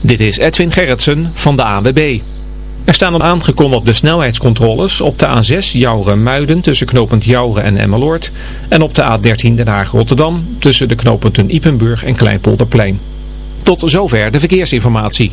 Dit is Edwin Gerritsen van de ANWB. Er staan op aangekondigde snelheidscontroles op de A6 Jouren-Muiden tussen knooppunt Jouren en Emmeloord. En op de A13 Den Haag-Rotterdam tussen de knooppunten Ipenburg en Kleinpolderplein. Tot zover de verkeersinformatie.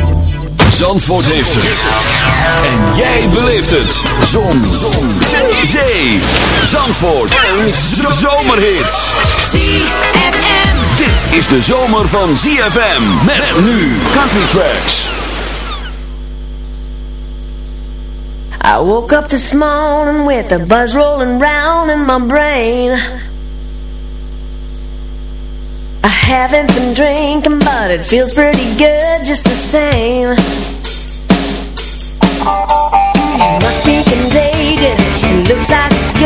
Zandvoort heeft het. En jij beleeft het. Zon. Zon. Zee. Zandvoort. En zomerhits. ZFM. Dit is de zomer van ZFM. Met nu Country Tracks. I woke up this morning with a buzz rolling round in my brain. I haven't been drinking, but it feels pretty good just the same. It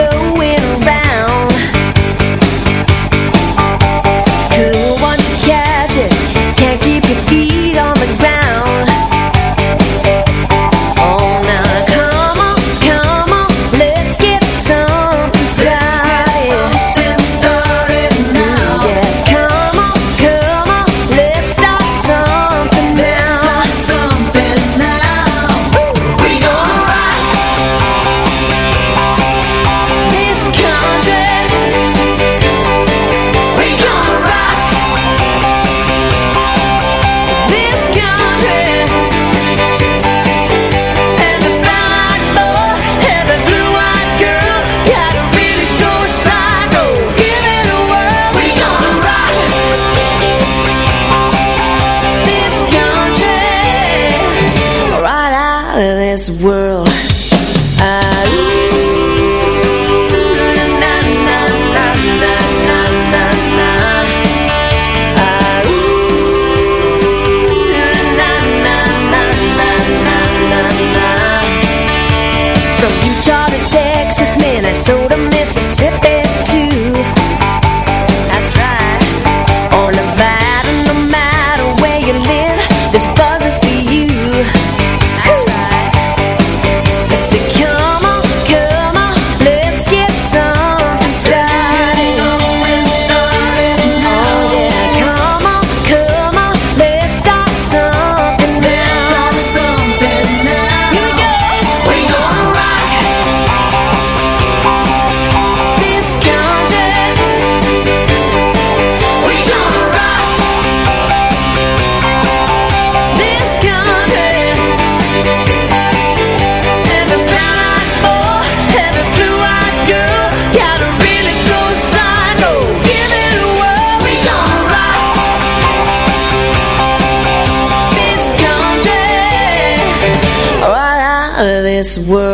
this world.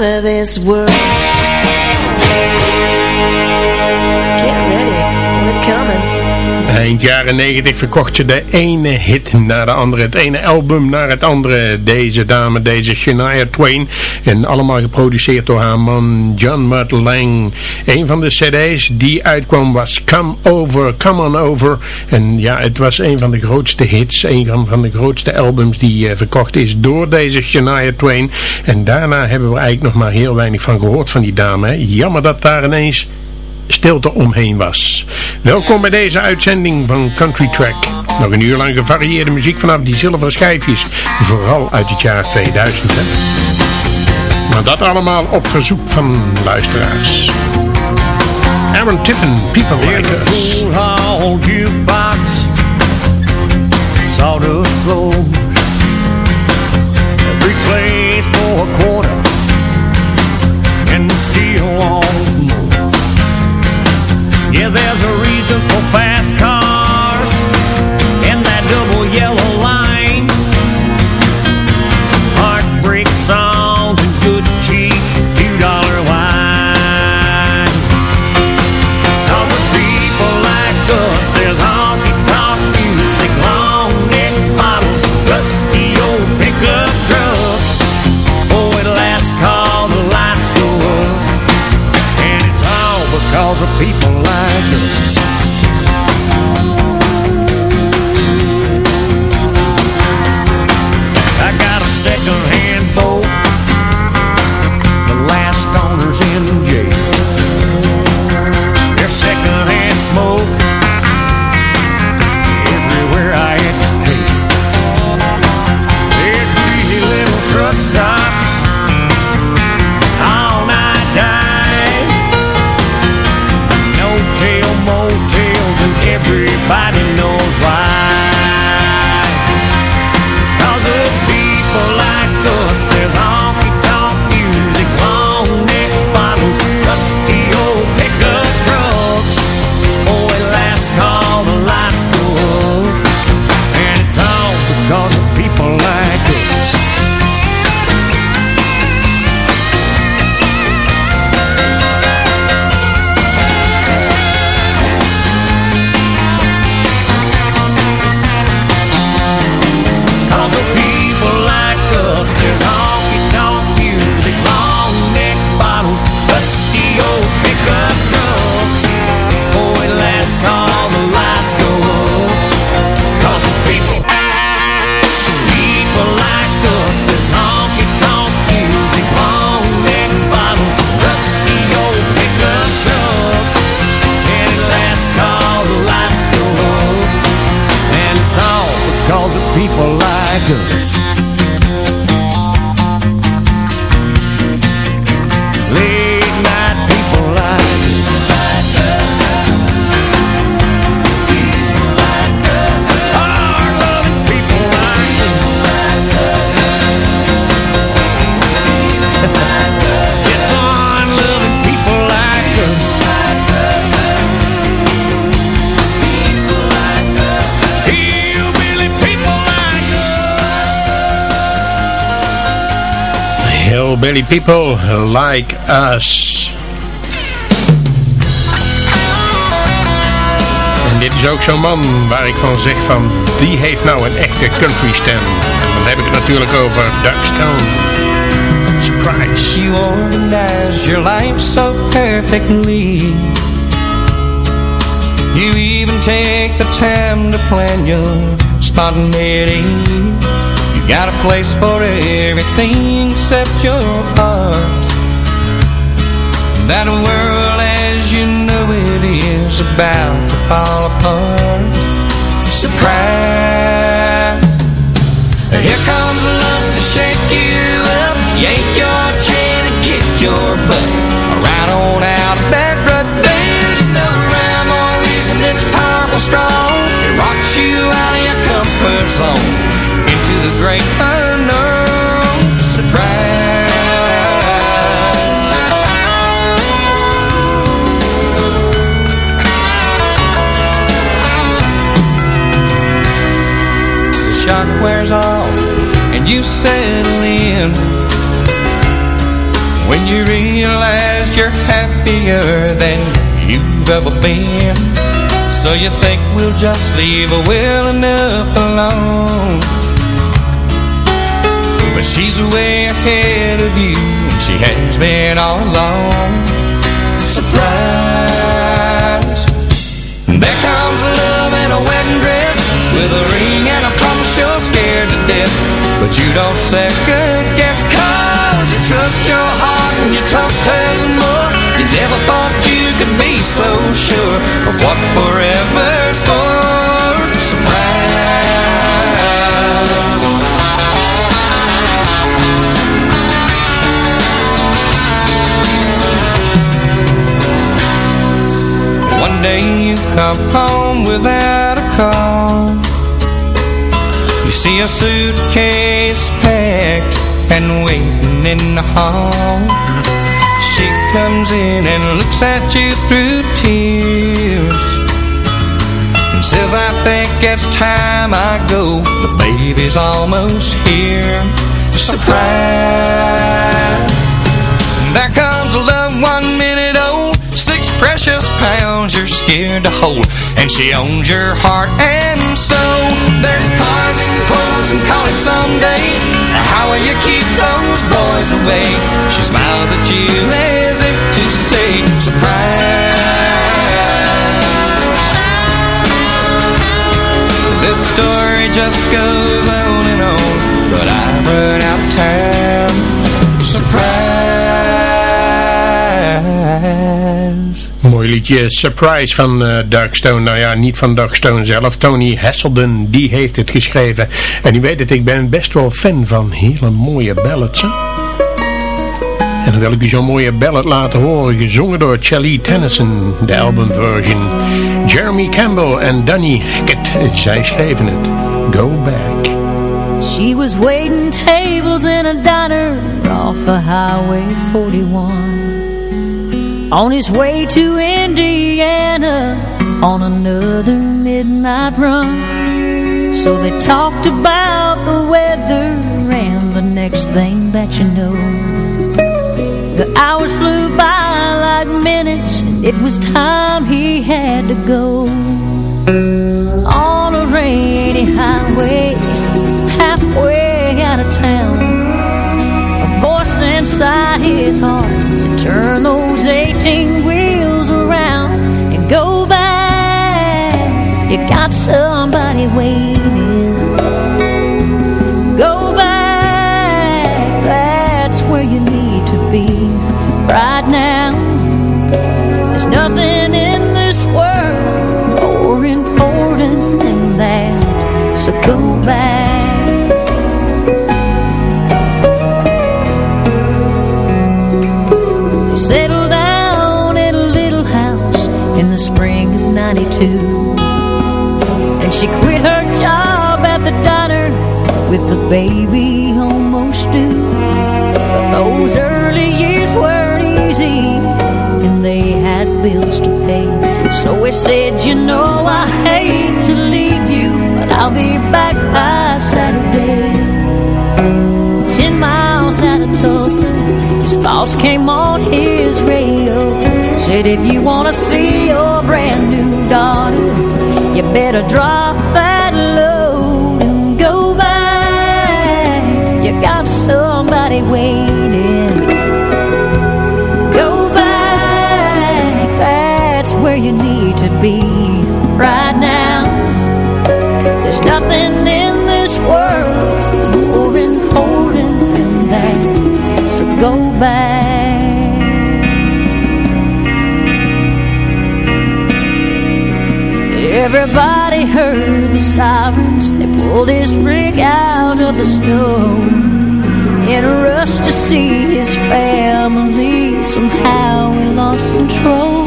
This world. Get ready, we're coming. Eind jaren 90 verkocht ze de ene hit na de andere, het ene album naar het andere. Deze dame, deze Shania Twain. En allemaal geproduceerd door haar man John Mutt Lang. Een van de cd's die uitkwam was Come Over, Come On Over. En ja, het was een van de grootste hits. Een van de grootste albums die uh, verkocht is door deze Shania Twain. En daarna hebben we eigenlijk nog maar heel weinig van gehoord van die dame. Jammer dat daar ineens stilte omheen was. Welkom bij deze uitzending van Country Track. Nog een uur lang gevarieerde muziek vanaf die zilveren schijfjes. Vooral uit het jaar 2000. Hè? Maar dat allemaal op verzoek van luisteraars. Aaron Tippen, People Like Us. Every place for a quarter And want more Yeah, there's a reason for fast cars And that double yellow line. Songs and good cheap two-dollar people like us, there's honky-tonk music, long neck rusty old pickup trucks. Oh, call the lights go up, and it's all because of people I Hillbilly People Like Us. En dit is ook zo'n man waar ik van zeg van, die heeft nou een echte country stem. Dan heb ik het natuurlijk over Doug Stone. Surprise. You organize your life so perfectly You even take the time to plan your spontaneity got a place for everything except your heart. That world as you know it is about to fall apart. Surprise Here comes love to shake you up Yank your chain and kick your butt. Right on out of that rut There's no rhyme or reason It's powerful strong. It rocks you out of your comfort zone great unknown. Surprise. The shock wears off and you settle in. When you realize you're happier than you've ever been. So you think we'll just leave her well enough alone But she's way ahead of you And she has been all along. Surprise. There comes love in a wedding dress With a ring and a promise you're scared to death. But you don't second guess Cause you trust your heart and you trust hers more. You never thought you could be so sure Of what forever's come home without a call You see a suitcase packed and waiting in the hall. She comes in and looks at you through tears And says I think it's time I go. The baby's almost here. Surprise. There comes a love one pounds you're scared to hold And she owns your heart. And soul There's cars and clothes and college someday. How will you keep those boys away? She smiles at you as if to say Surprise. This story just goes Mooi liedje Surprise van uh, Doug Stone. Nou ja, niet van Doug Stone zelf. Tony Hasselden, die heeft het geschreven. En u weet het, ik ben best wel fan van hele mooie ballads. En dan wil ik u zo'n mooie ballad laten horen. Gezongen door Charlie Tennyson, de albumversion. Jeremy Campbell en Danny Hackett, zij schreven het. Go Back. She was waiting tables in a diner off of Highway 41 On his way to Indiana on another midnight run. So they talked about the weather and the next thing that you know. The hours flew by like minutes. It was time he had to go. On a rainy highway halfway out of town inside his heart. Said turn those 18 wheels around And go back. You got somebody waiting baby almost But those early years weren't easy and they had bills to pay. So he said, you know I hate to leave you But I'll be back by Saturday. Ten miles out of Tulsa His boss came on his radio. Said if you want to see your brand new daughter You better drop that load waiting. Go back, that's where you need to be right now. There's nothing in this world more important than that. So go back. Everybody heard the sirens. They pulled his rig out of the snow In a rush to see his family. Somehow he lost control.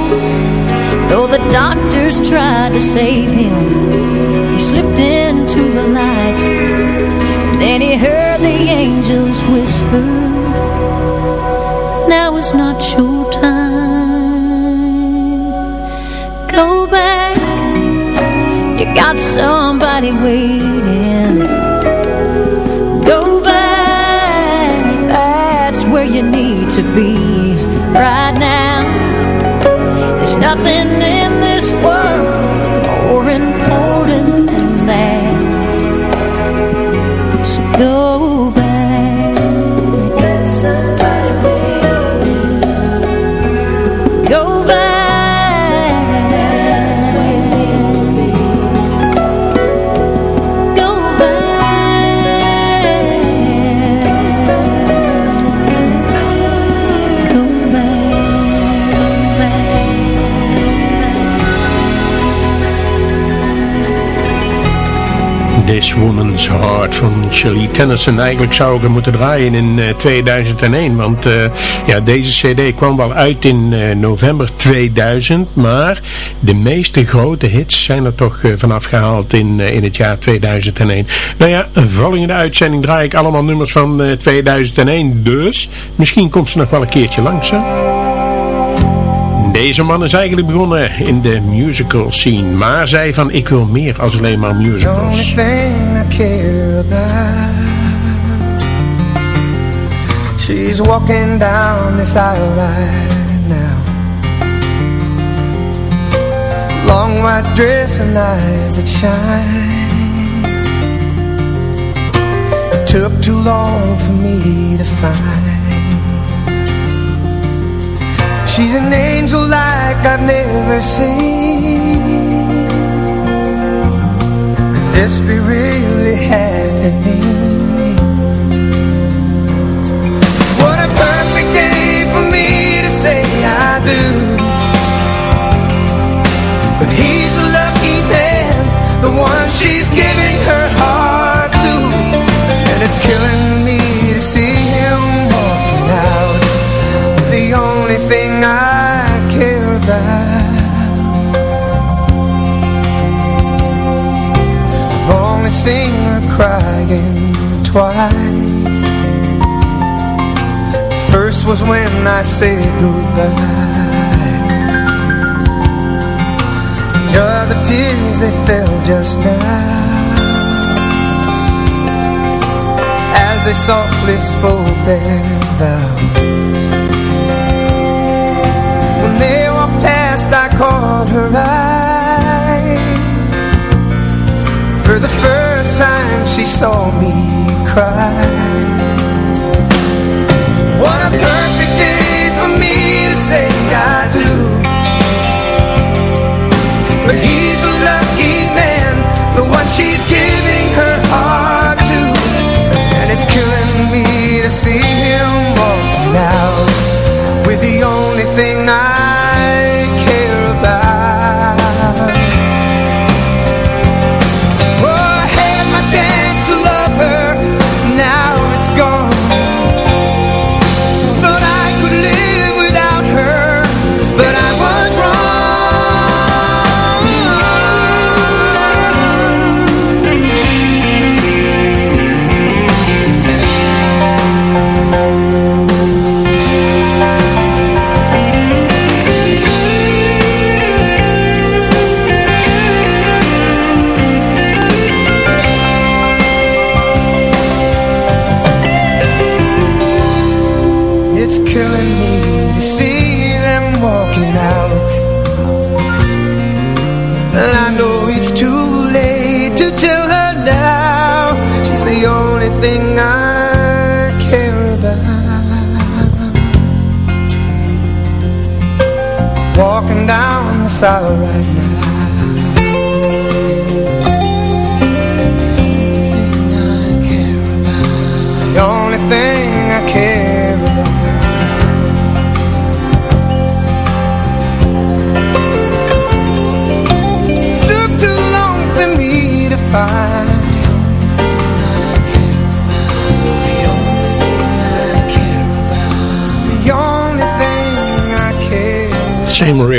Though the doctors tried to save him He slipped into the light Then he heard the angels whisper Now is not your time. Go back. You got somebody waiting Van Shirley Tennyson. Eigenlijk zou ik hem moeten draaien in 2001, want ja, deze cd kwam wel uit in november 2000, maar de meeste grote hits zijn er toch vanaf gehaald in, in het jaar 2001. Nou ja, volgende uitzending draai ik allemaal nummers van 2001, dus misschien komt ze nog wel een keertje langs. Deze man is eigenlijk begonnen in de musical scene, maar zei van ik wil meer als alleen maar musicals. She's walking down this aisle right now. Long white dress and eyes that shine. It took too long for me to find. She's an angel like I've never seen this be really happening? What a perfect day for me to say I do But he's the lucky man The one she's giving her heart to And it's killing me seen her crying twice. First was when I said goodbye. The other tears, they fell just now. As they softly spoke their vows. When they walked past, I caught her eye she saw me cry. What a perfect day for me to say I do. But he's a lucky man The one she's giving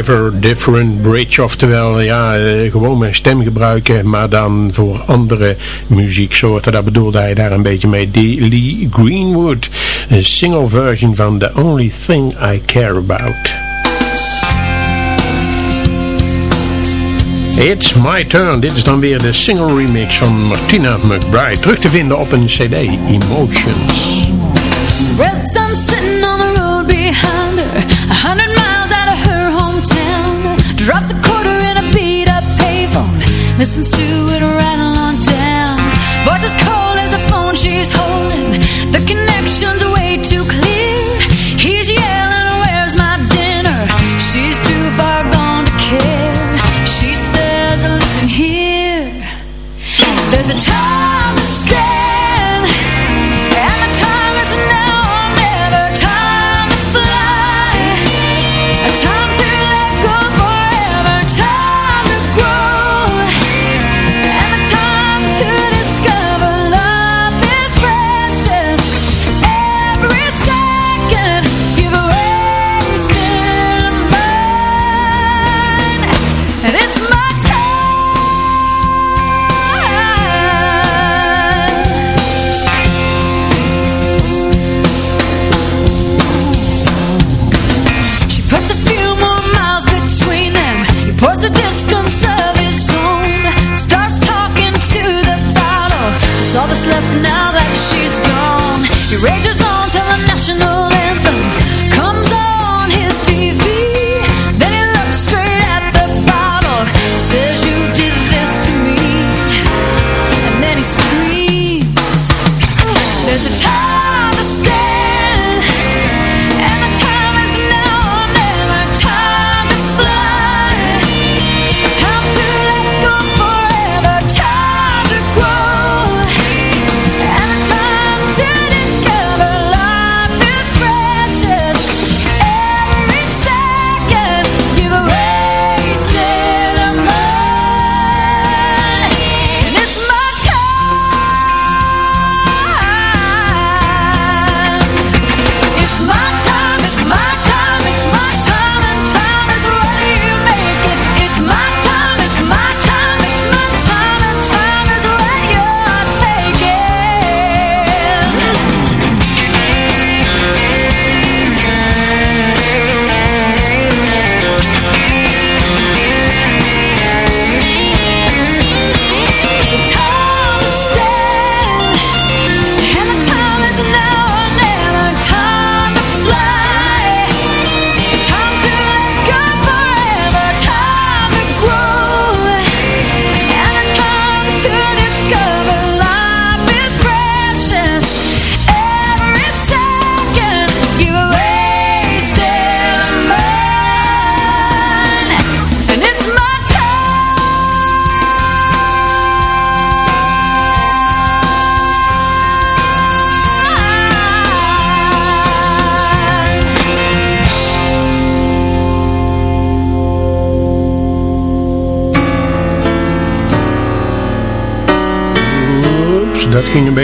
River, Different Bridge. Oftewel, ja, eh, gewoon mijn stem gebruiken, maar dan voor andere muzieksoorten. Dat bedoelde hij daar een beetje mee. Die Lee Greenwood, een single version van The Only Thing I Care About. It's My Turn. Dit is dan weer de single remix van Martina McBride. Terug te vinden op een cd, Emotions.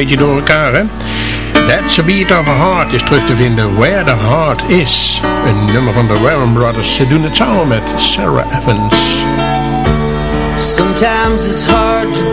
beetje door elkaar, hè? That's a Beat of a Heart is terug te vinden. Where the Heart Is. Een nummer van de Warren Brothers. Ze doen het samen met Sarah Evans. Sometimes it's hard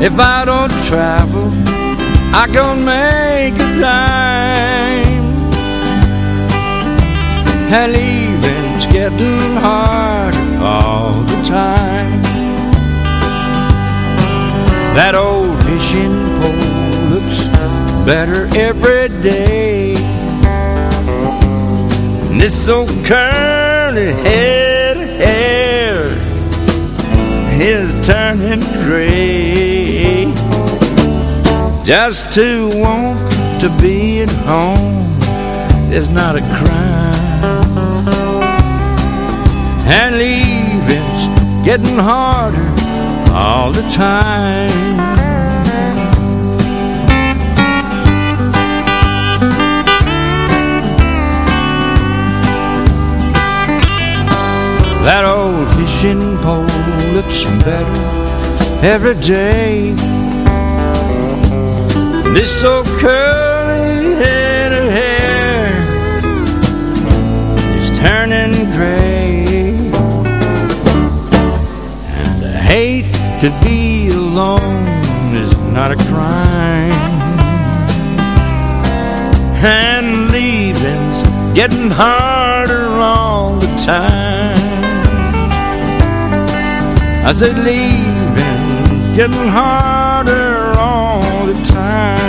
If I don't travel, I can make a dime. And even's getting harder all the time. That old fishing pole looks better every day. And this old curly head is turning gray. Just to want to be at home is not a crime. And leaving's getting harder all the time. That old fishing pole looks better every day. This old curly head of hair is turning gray. And I hate to be alone is not a crime. And leaving's getting harder all the time. I said leaving's getting harder all the time.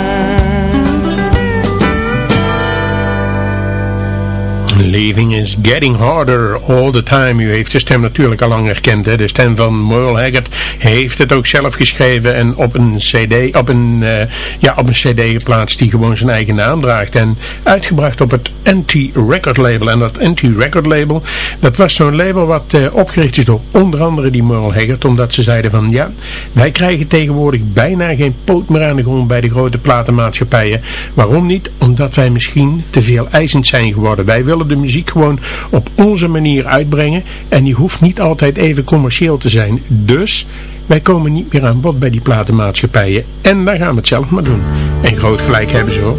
Leaving is getting harder all the time. U heeft de stem natuurlijk al lang herkend. Hè? De stem van Merle Haggard heeft het ook zelf geschreven en op een cd, op een, eh, ja, op een cd geplaatst die gewoon zijn eigen naam draagt. En uitgebracht op het Anti-Record label. En dat Anti-Record label, dat was zo'n label wat eh, opgericht is door onder andere die Merle Haggard. Omdat ze zeiden van ja, wij krijgen tegenwoordig bijna geen poot meer aan de grond bij de grote platenmaatschappijen. Waarom niet? Omdat wij misschien te veel eisend zijn geworden. Wij willen de muziek gewoon op onze manier uitbrengen. En die hoeft niet altijd even commercieel te zijn. Dus wij komen niet meer aan bod bij die platenmaatschappijen. En dan gaan we het zelf maar doen. En groot gelijk hebben ze hoor.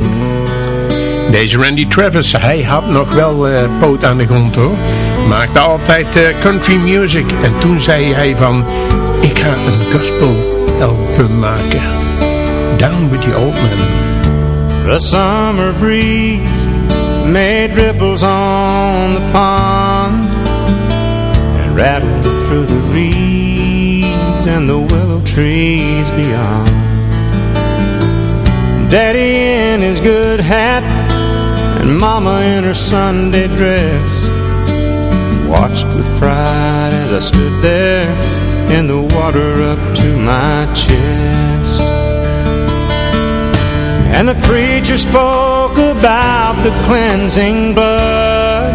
Deze Randy Travis, hij had nog wel uh, poot aan de grond hoor. Maakte altijd uh, country music. En toen zei hij van, ik ga een gospel album maken. Down with the old man. The summer breeze made ripples on the pond and rattled through the reeds and the willow trees beyond. Daddy in his good hat and Mama in her Sunday dress watched with pride as I stood there in the water up to my chest. And the preacher spoke about the cleansing blood.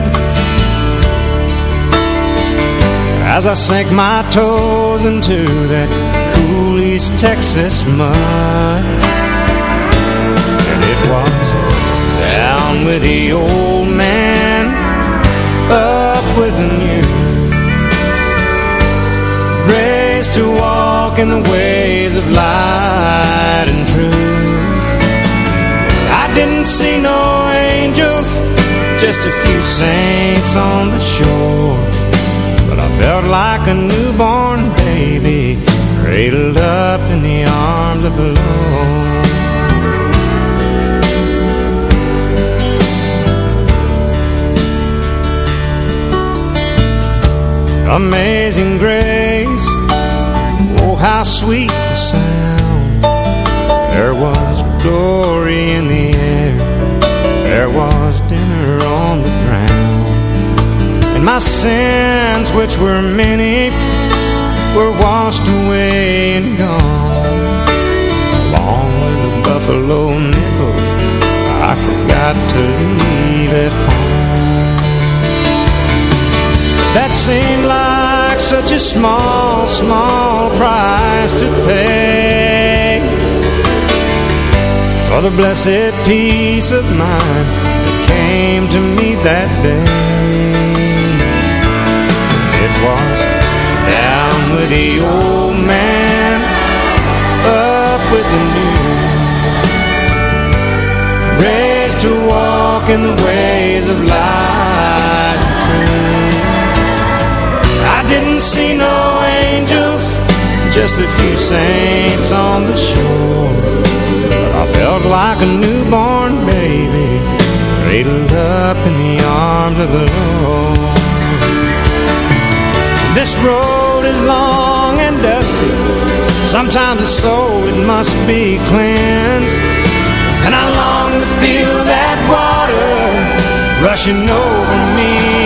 As I sank my toes into that cool East Texas mud. And it was down with the old man Up with the new. Raised to walk in the ways of light and truth didn't see no angels Just a few saints on the shore. But I felt like a newborn baby Cradled up in the arms of the Lord. Amazing grace. Oh, how sweet the sound. There was glory in the There was dinner on the ground. And my sins, which were many Were washed away and gone. Along with a buffalo nickel I forgot to leave at home. That seemed like such a small, small price to pay For the blessed peace of mind that came to me that day. It was down with the old man, up with the new. Raised to walk in the ways of light. And truth I didn't see no angels, just a few saints on the shore. But I felt like a newborn baby, cradled up in the arms of the Lord. This road is long and dusty, sometimes the soul it must be cleansed. And I long to feel that water rushing over me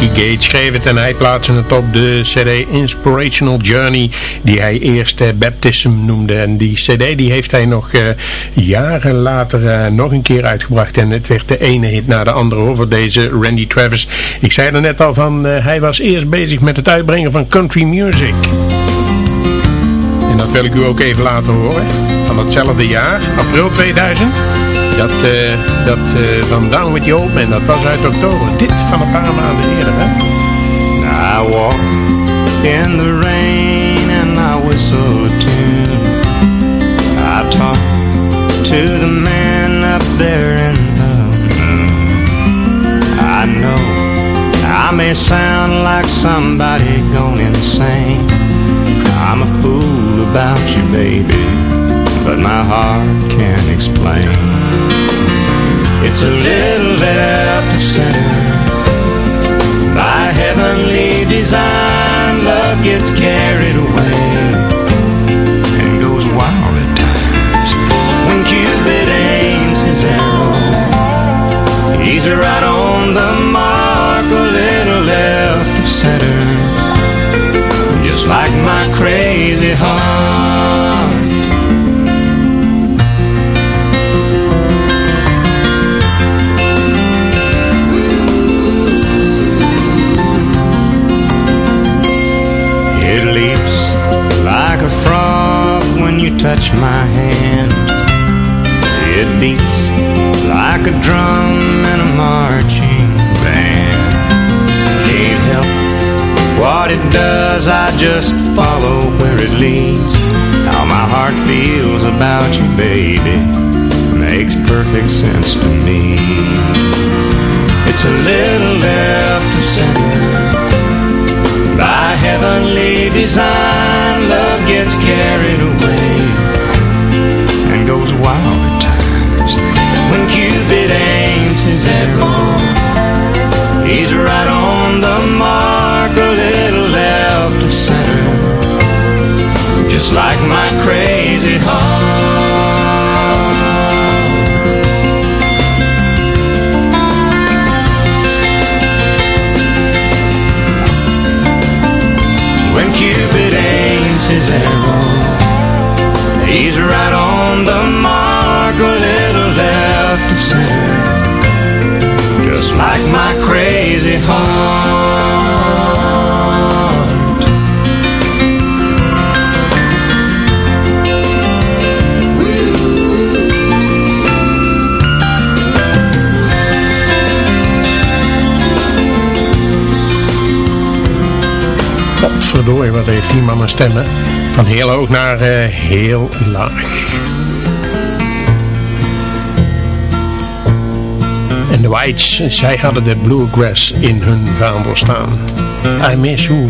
Mickey Gage schreef het en hij plaatste het op de cd Inspirational Journey die hij eerst uh, Baptism noemde. En die cd die heeft hij nog uh, jaren later uh, nog een keer uitgebracht en het werd de ene hit na de andere over deze Randy Travis. Ik zei er net al van, hij was eerst bezig met het uitbrengen van country music. En dat wil ik u ook even laten horen. Van hetzelfde jaar, april 2000. Dat, uh, dat uh, van Down With You en dat was uit oktober. Dit van een paar maanden eerder, hè? I walk in the rain and I whistle a tune. I talk to the man up there in the moon. I know I may sound like somebody gone insane. I'm a fool about you, baby, but my heart can't explain. It's a little left of center By heavenly design Love gets carried away And goes wild at times. When Cupid aims his arrow He's right on the mark A little left of center. Just like my crazy heart touch my hand. It beats like a drum in a marching band. Can't help what it does I just follow where it leads. How my heart feels about you, baby Makes perfect sense to me. It's a little left of center. By heavenly design, love gets carried away goes wild at times. When Cupid aims his arrow, he's right on the mark, a little left of center, just like my crazy like my crazy heart wat heeft die man stemmen. Van heel hoog naar uh, heel laag. En de Whites, zij hadden de bluegrass in hun vaandel staan. I miss who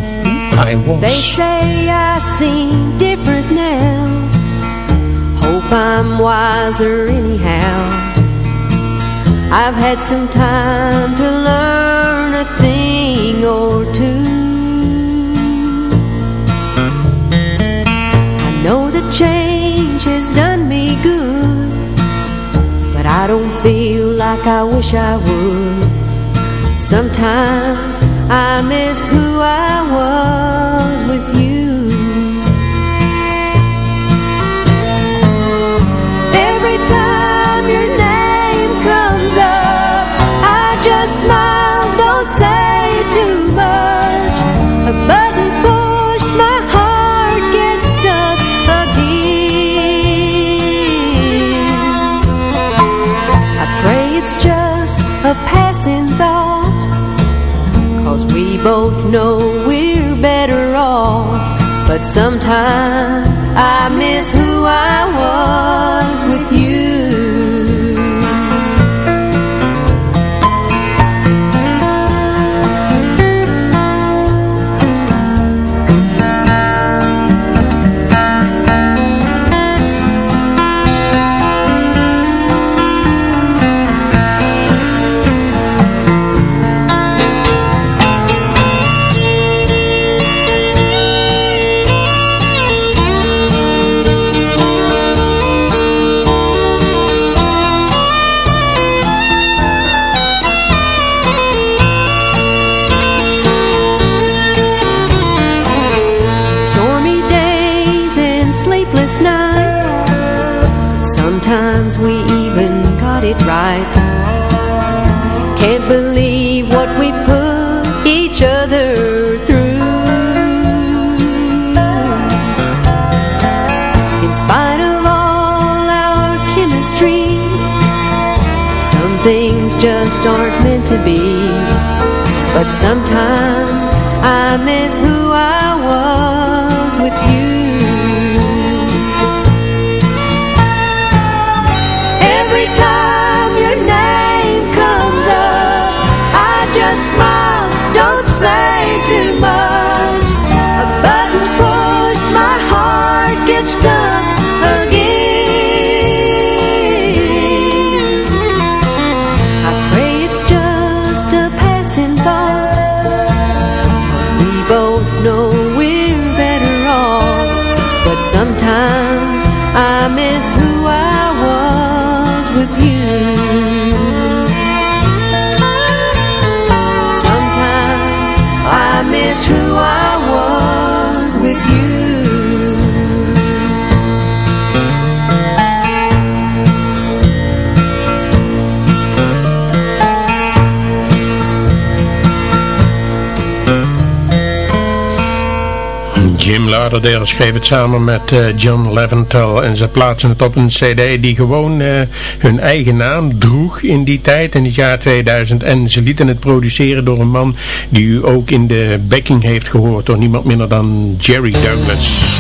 I was. They say I seem different now. Hope I'm wiser anyhow. I've had some time to learn a thing or two. I know the change like I wish I would. Sometimes I miss who I was with you both know we're better off. But sometimes I miss who I was things just aren't meant to be. But sometimes I miss who I was with you. Lauderdale schreef het samen met eh, John Leventhal en ze plaatsen het op een cd die gewoon eh, hun eigen naam droeg in die tijd, in het jaar 2000 en ze lieten het produceren door een man die u ook in de backing heeft gehoord door niemand minder dan Jerry Douglas.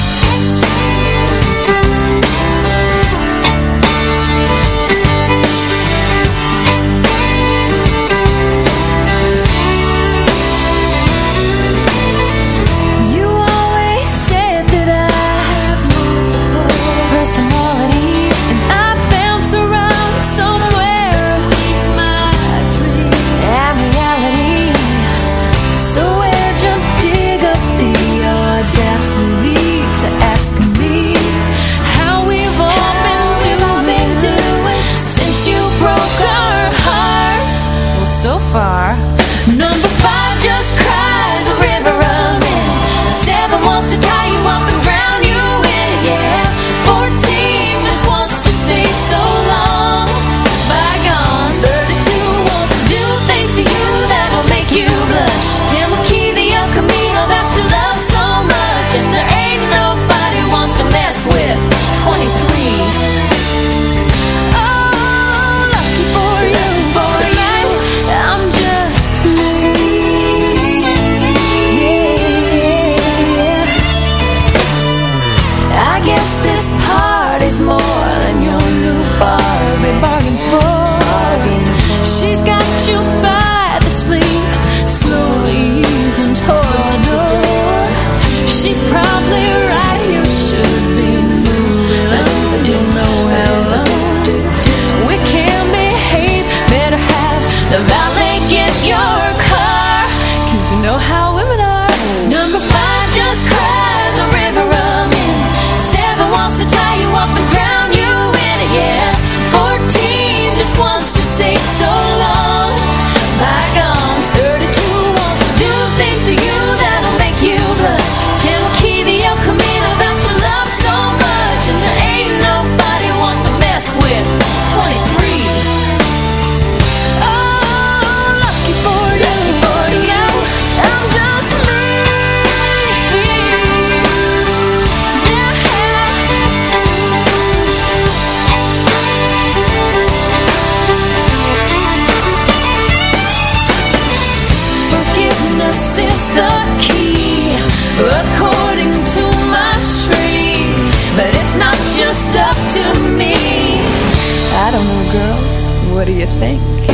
do you think?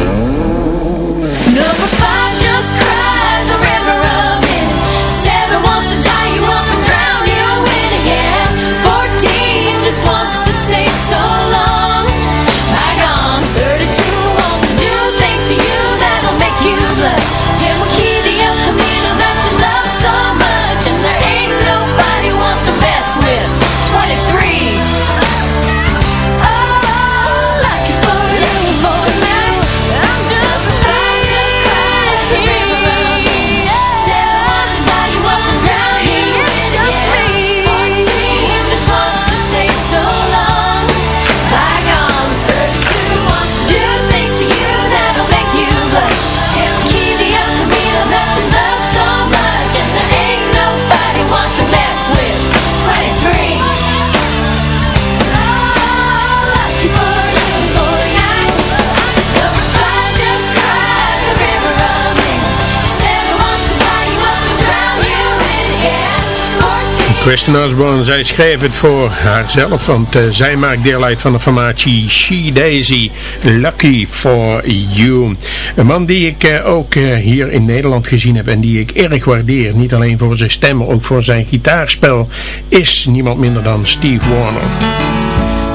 Kristen Osborne, zij schreef het voor haarzelf, want eh, zij maakt deel uit van de formatie She Daisy, Lucky for You. Een man die ik eh, ook eh, hier in Nederland gezien heb en die ik erg waardeer, niet alleen voor zijn stem, maar ook voor zijn gitaarspel, is niemand minder dan Steve Warner.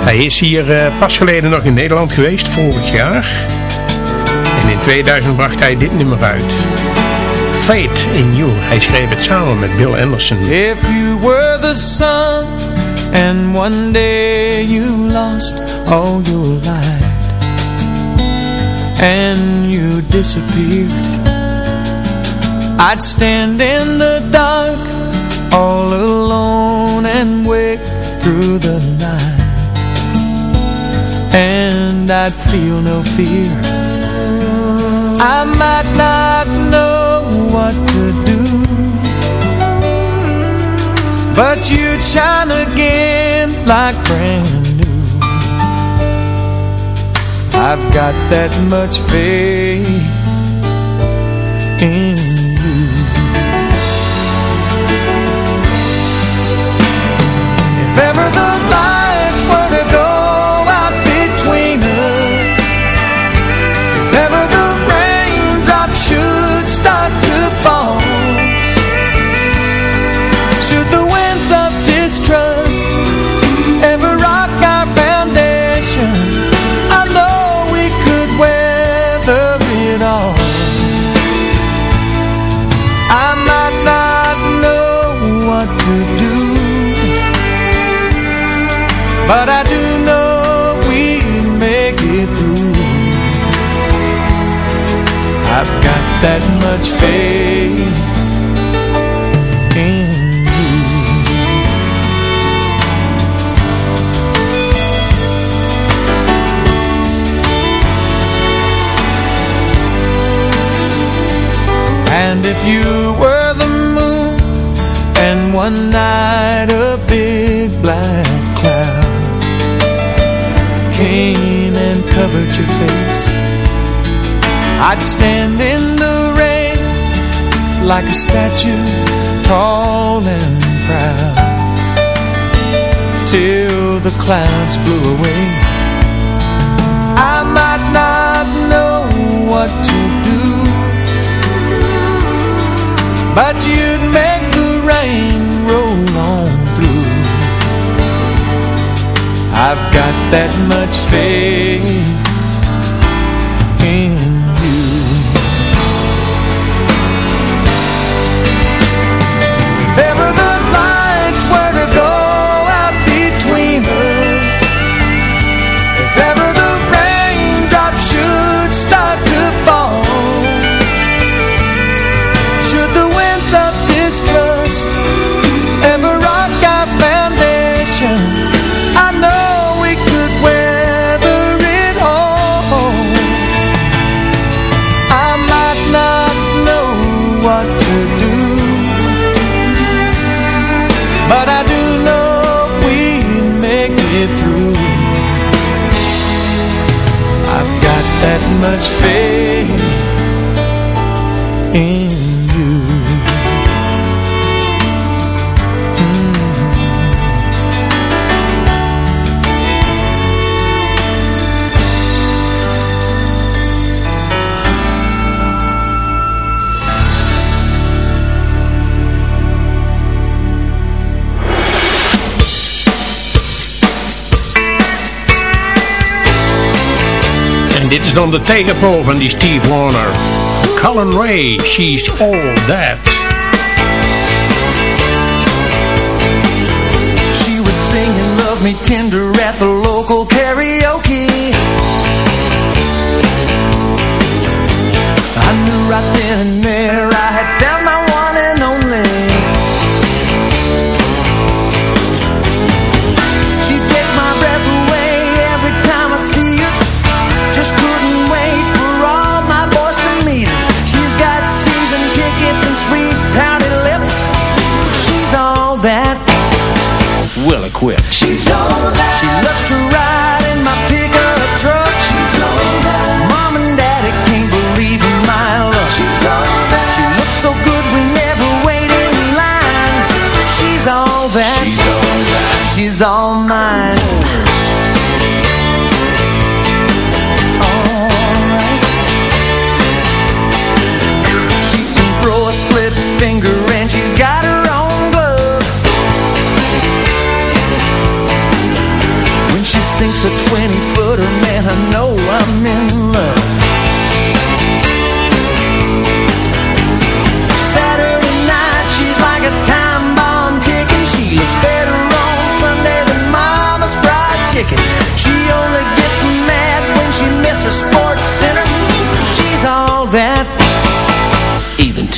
Hij is hier pas geleden nog in Nederland geweest, vorig jaar. En in 2000 bracht hij dit nummer uit. Fate in You. Hij schreef het samen met Bill Anderson. If you were the sun and one day you lost all your light and you disappeared I'd stand in the dark all alone and wake through the night and I'd feel no fear I might not know what to do. But you'd shine again like brand new. I've got that much faith in you. If ever the Came and covered your face. I'd stand in the rain Like a statue Tall and proud Till the clouds blew away. I might not know what to do but you'd I've got that much faith in te fez. Dit is dan de tegenpool van die Steve Wariner. Collin Raye, She's All That. She was singing Love Me Tender at the quit. She's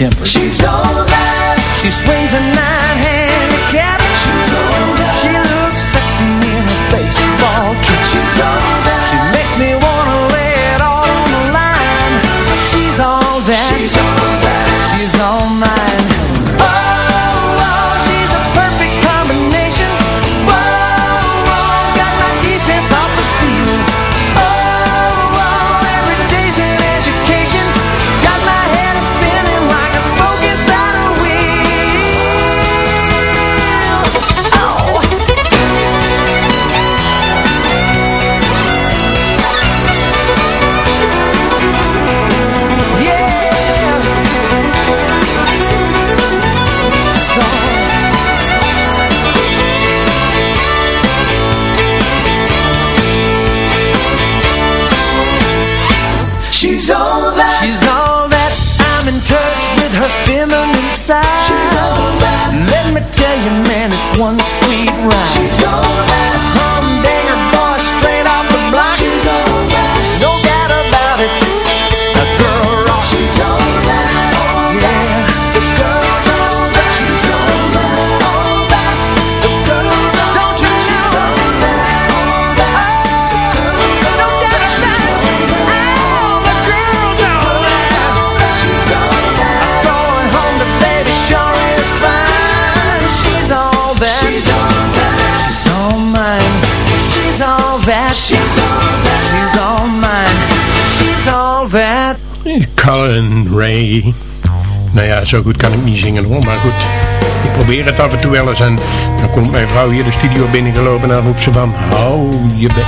temper. She's all that. She swings a knife. zo goed kan ik niet zingen hoor, maar goed. Ik probeer het af en toe wel eens. En dan komt mijn vrouw hier de studio binnengelopen en dan roept ze van... Hou je bek.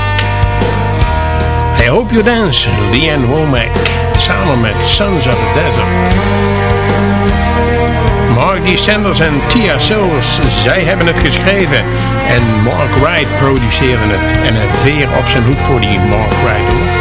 I Hope You Dance, Leanne Womack. Samen met Sons of the Desert. Mark Sanders en Tia Sills, zij hebben het geschreven. En Mark Wright produceerde het. En het weer op zijn hoek voor die Mark Wright hoor.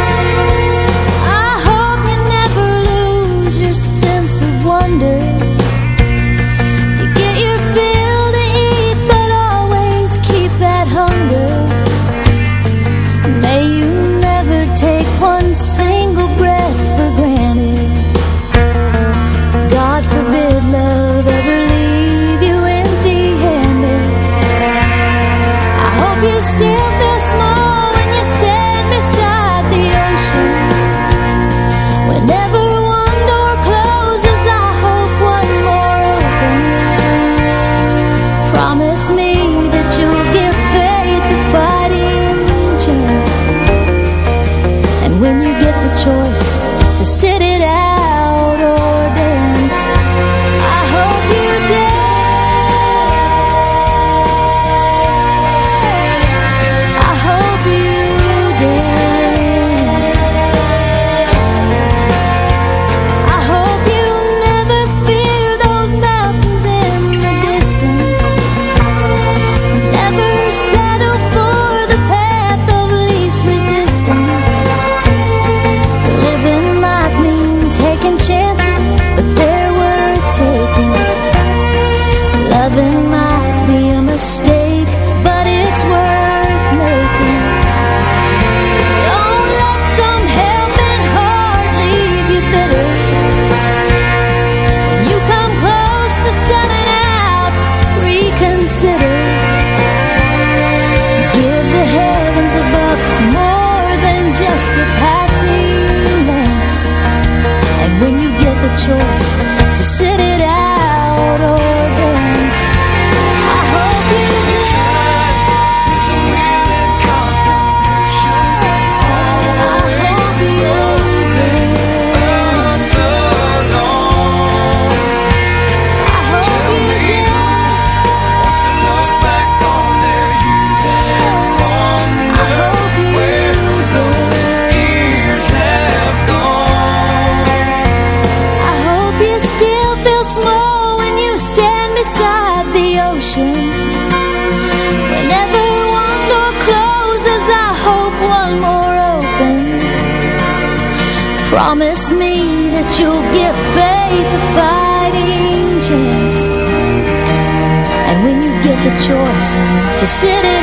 Choice to sit it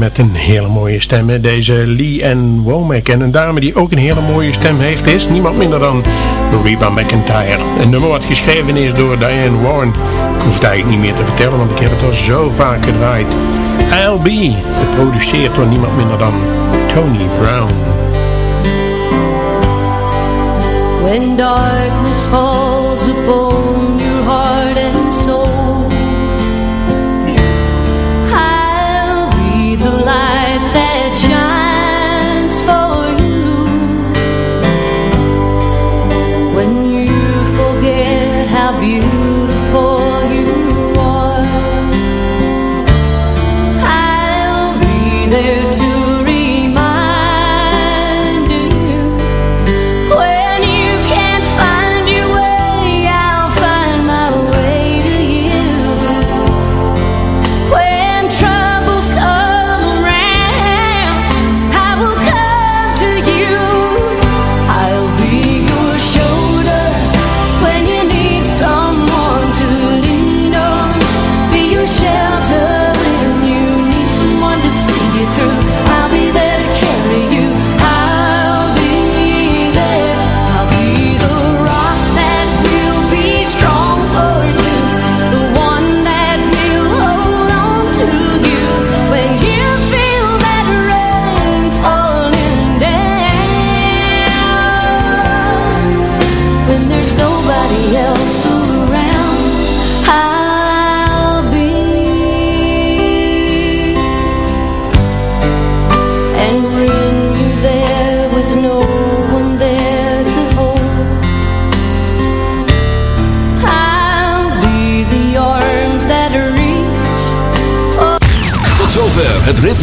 met een hele mooie stem, deze Lee Ann Womack. En een dame die ook een hele mooie stem heeft, is niemand minder dan Reba McIntyre. Een nummer wat geschreven is door Diane Warren. Ik hoef het eigenlijk niet meer te vertellen, want ik heb het al zo vaak gedraaid. I'll Be, geproduceerd door niemand minder dan Tony Brown. When darkness falls upon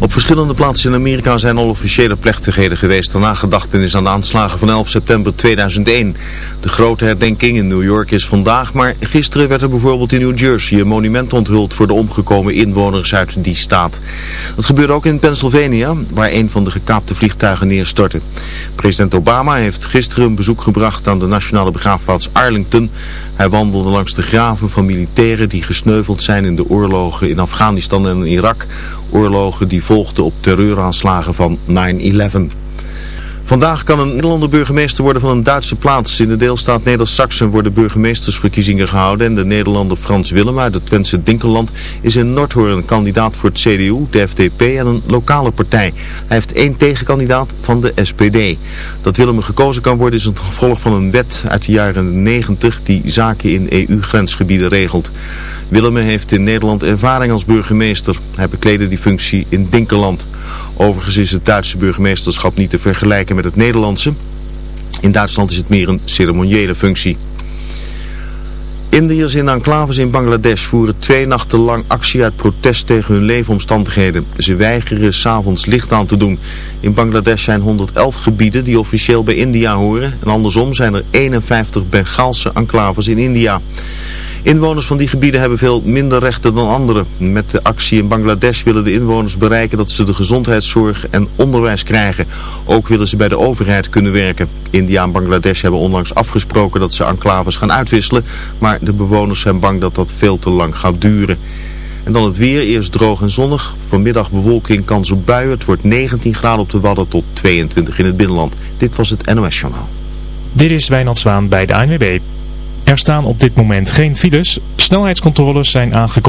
Op verschillende plaatsen in Amerika zijn al officiële plechtigheden geweest ter nagedachtenis aan de aanslagen van 11 september 2001. De grote herdenking in New York is vandaag, maar gisteren werd er bijvoorbeeld in New Jersey een monument onthuld voor de omgekomen inwoners uit die staat. Dat gebeurde ook in Pennsylvania, waar een van de gekaapte vliegtuigen neerstortte. President Obama heeft gisteren een bezoek gebracht aan de nationale begraafplaats Arlington. Hij wandelde langs de graven van militairen die gesneuveld zijn in de oorlogen in Afghanistan en Irak. Oorlogen die volgden op terreuraanslagen van 9-11. Vandaag kan een Nederlander burgemeester worden van een Duitse plaats. In de deelstaat Neder-Saxen worden burgemeestersverkiezingen gehouden. En de Nederlander Frans Willem uit het Twentse Dinkeland is in Noordhoorn kandidaat voor het CDU, de FDP en een lokale partij. Hij heeft één tegenkandidaat van de SPD. Dat Willem gekozen kan worden is een gevolg van een wet uit de jaren 90 die zaken in EU-grensgebieden regelt. Willemme heeft in Nederland ervaring als burgemeester. Hij bekleedde die functie in Dinkeland. Overigens is het Duitse burgemeesterschap niet te vergelijken met het Nederlandse. In Duitsland is het meer een ceremoniële functie. Indiërs in enclaves in Bangladesh voeren twee nachten lang actie uit protest tegen hun leefomstandigheden. Ze weigeren s'avonds licht aan te doen. In Bangladesh zijn 111 gebieden die officieel bij India horen. En andersom zijn er 51 Bengaalse enclaves in India. Inwoners van die gebieden hebben veel minder rechten dan anderen. Met de actie in Bangladesh willen de inwoners bereiken dat ze de gezondheidszorg en onderwijs krijgen. Ook willen ze bij de overheid kunnen werken. India en Bangladesh hebben onlangs afgesproken dat ze enclaves gaan uitwisselen. Maar de bewoners zijn bang dat dat veel te lang gaat duren. En dan het weer, eerst droog en zonnig. Vanmiddag bewolking, kans op buien. Het wordt 19 graden op de Wadden tot 22 in het binnenland. Dit was het NOS Journaal. Dit is Wijnand Zwaan bij de ANWB. Er staan op dit moment geen files. Snelheidscontroles zijn aangekondigd.